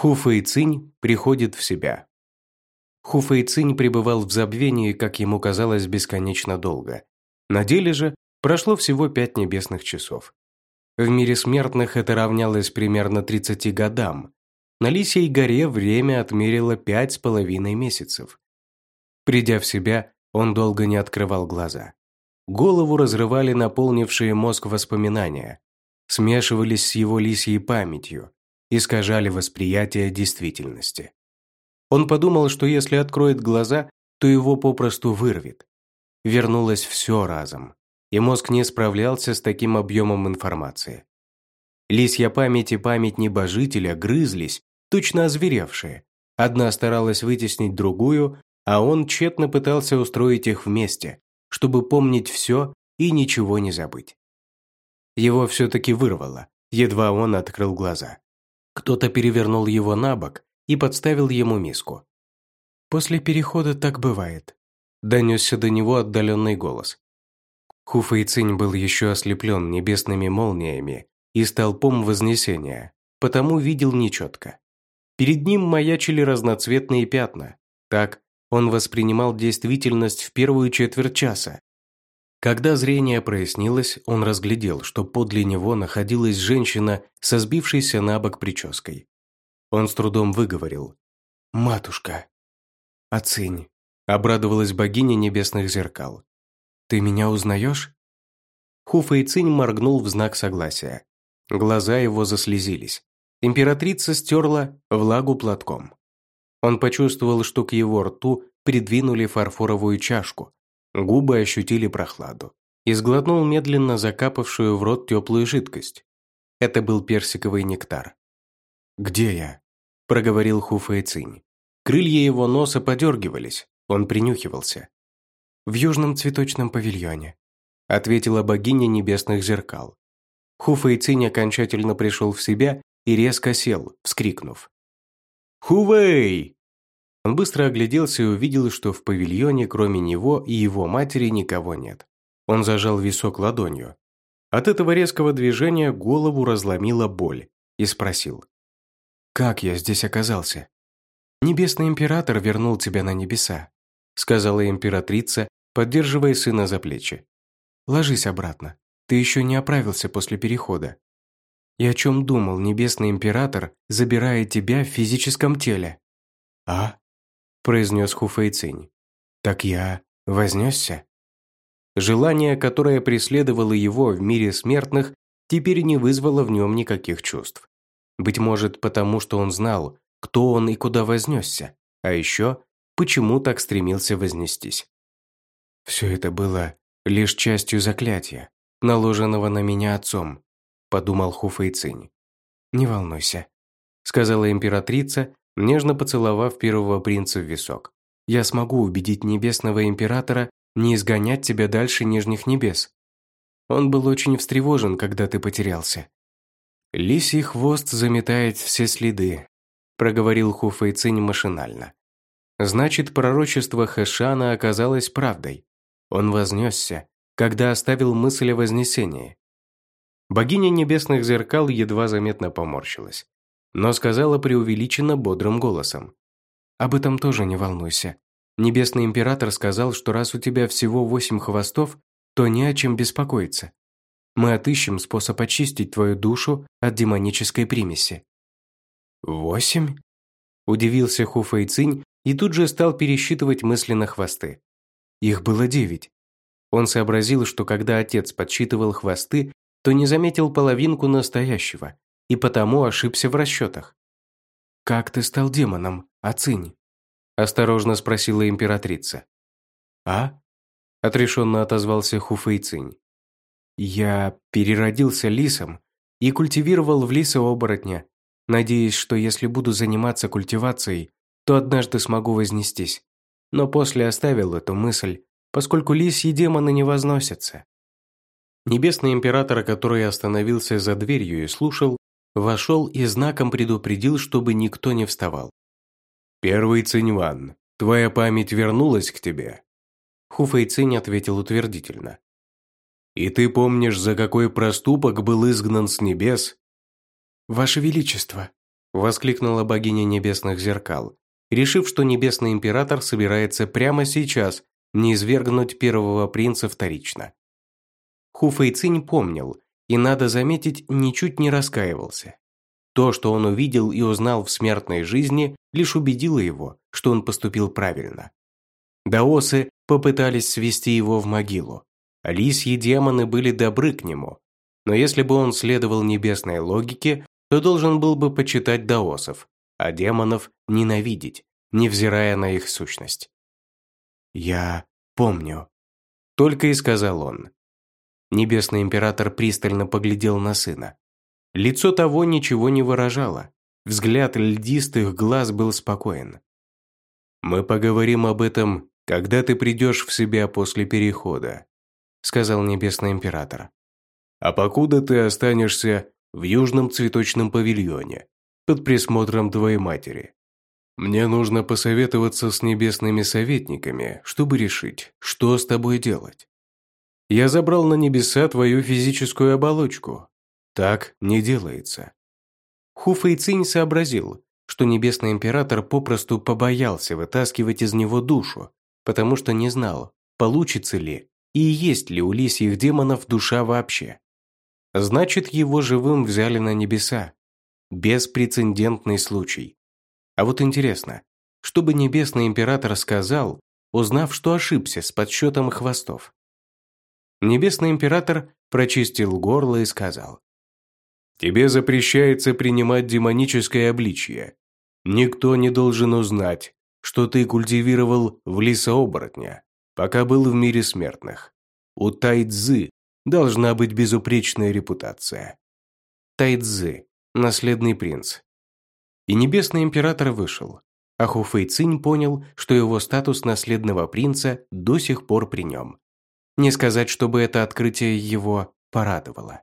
Ху Фэй Цинь приходит в себя. Ху Фэй Цинь пребывал в забвении, как ему казалось, бесконечно долго. На деле же прошло всего пять небесных часов. В мире смертных это равнялось примерно 30 годам. На Лисьей горе время отмерило пять с половиной месяцев. Придя в себя, он долго не открывал глаза. Голову разрывали наполнившие мозг воспоминания, смешивались с его лисьей памятью, искажали восприятие действительности. Он подумал, что если откроет глаза, то его попросту вырвет. Вернулось все разом, и мозг не справлялся с таким объемом информации. Лисья память и память небожителя грызлись, точно озверевшие. Одна старалась вытеснить другую, а он тщетно пытался устроить их вместе, чтобы помнить все и ничего не забыть. Его все-таки вырвало, едва он открыл глаза. Кто-то перевернул его на бок и подставил ему миску. «После перехода так бывает», – донесся до него отдаленный голос. Хуфэйцинь был еще ослеплен небесными молниями и столпом вознесения, потому видел нечетко. Перед ним маячили разноцветные пятна. Так он воспринимал действительность в первую четверть часа. Когда зрение прояснилось, он разглядел, что подле него находилась женщина со сбившейся на бок прической. Он с трудом выговорил. «Матушка!» «Оцень!» – обрадовалась богиня небесных зеркал. «Ты меня узнаешь?» Хуфа и Цинь моргнул в знак согласия. Глаза его заслезились. Императрица стерла влагу платком. Он почувствовал, что к его рту придвинули фарфоровую чашку. Губы ощутили прохладу. И сглотнул медленно закапавшую в рот теплую жидкость. Это был персиковый нектар. «Где я?» – проговорил Цинь. Крылья его носа подергивались, он принюхивался. «В южном цветочном павильоне», – ответила богиня небесных зеркал. Цинь окончательно пришел в себя и резко сел, вскрикнув. «Хувей!» Он быстро огляделся и увидел, что в павильоне кроме него и его матери никого нет. Он зажал висок ладонью. От этого резкого движения голову разломила боль и спросил. «Как я здесь оказался?» «Небесный император вернул тебя на небеса», сказала императрица, поддерживая сына за плечи. «Ложись обратно. Ты еще не оправился после перехода. И о чем думал небесный император, забирая тебя в физическом теле?» «А?» – произнес Хуфэйцинь. «Так я вознесся?» Желание, которое преследовало его в мире смертных, теперь не вызвало в нем никаких чувств. Быть может, потому что он знал, кто он и куда вознесся, а еще, почему так стремился вознестись. Все это было лишь частью заклятия, наложенного на меня отцом, подумал Хуфэйцинь. «Не волнуйся», — сказала императрица, нежно поцеловав первого принца в висок. «Я смогу убедить небесного императора не изгонять тебя дальше нижних небес. Он был очень встревожен, когда ты потерялся». «Лисий хвост заметает все следы», – проговорил Хуфэйцинь машинально. «Значит, пророчество Хэшана оказалось правдой. Он вознесся, когда оставил мысль о вознесении. Богиня небесных зеркал едва заметно поморщилась, но сказала преувеличенно бодрым голосом. «Об этом тоже не волнуйся. Небесный император сказал, что раз у тебя всего восемь хвостов, то не о чем беспокоиться. Мы отыщем способ очистить твою душу от демонической примеси». «Восемь?» – удивился Хуфа и и тут же стал пересчитывать мысленно хвосты. Их было девять. Он сообразил, что когда отец подсчитывал хвосты, то не заметил половинку настоящего и потому ошибся в расчетах. «Как ты стал демоном, Ацинь?» – осторожно спросила императрица. «А?» – отрешенно отозвался Хуфэйцинь. «Я переродился лисом и культивировал в лиса оборотня, надеясь, что если буду заниматься культивацией, то однажды смогу вознестись. Но после оставил эту мысль, поскольку лисьи демоны не возносятся. Небесный император, который остановился за дверью и слушал, вошел и знаком предупредил, чтобы никто не вставал. «Первый Циньван, твоя память вернулась к тебе?» Хуфэй Цинь ответил утвердительно. «И ты помнишь, за какой проступок был изгнан с небес?» «Ваше Величество», – воскликнула богиня небесных зеркал, решив, что небесный император собирается прямо сейчас не извергнуть первого принца вторично. Ху Фэйцинь помнил и, надо заметить, ничуть не раскаивался. То, что он увидел и узнал в смертной жизни, лишь убедило его, что он поступил правильно. Даосы попытались свести его в могилу. Лисьи демоны были добры к нему. Но если бы он следовал небесной логике, то должен был бы почитать даосов, а демонов ненавидеть, невзирая на их сущность. «Я помню», – только и сказал он. Небесный император пристально поглядел на сына. Лицо того ничего не выражало. Взгляд льдистых глаз был спокоен. «Мы поговорим об этом, когда ты придешь в себя после перехода», сказал Небесный Император. «А покуда ты останешься в Южном цветочном павильоне, под присмотром твоей матери. Мне нужно посоветоваться с небесными советниками, чтобы решить, что с тобой делать. Я забрал на небеса твою физическую оболочку. Так не делается. Ху Фэйцинь сообразил, что Небесный Император попросту побоялся вытаскивать из него душу, потому что не знал, получится ли и есть ли у лисьих демонов душа вообще. Значит, его живым взяли на небеса. Беспрецедентный случай. А вот интересно, что бы Небесный Император сказал, узнав, что ошибся с подсчетом хвостов? Небесный Император прочистил горло и сказал. «Тебе запрещается принимать демоническое обличье. Никто не должен узнать, что ты культивировал в лесооборотня, пока был в мире смертных. У Тайцзы должна быть безупречная репутация». Тайцзы, наследный принц, и небесный император вышел, а Хуфэй Цинь понял, что его статус наследного принца до сих пор при нем. Не сказать, чтобы это открытие его порадовало.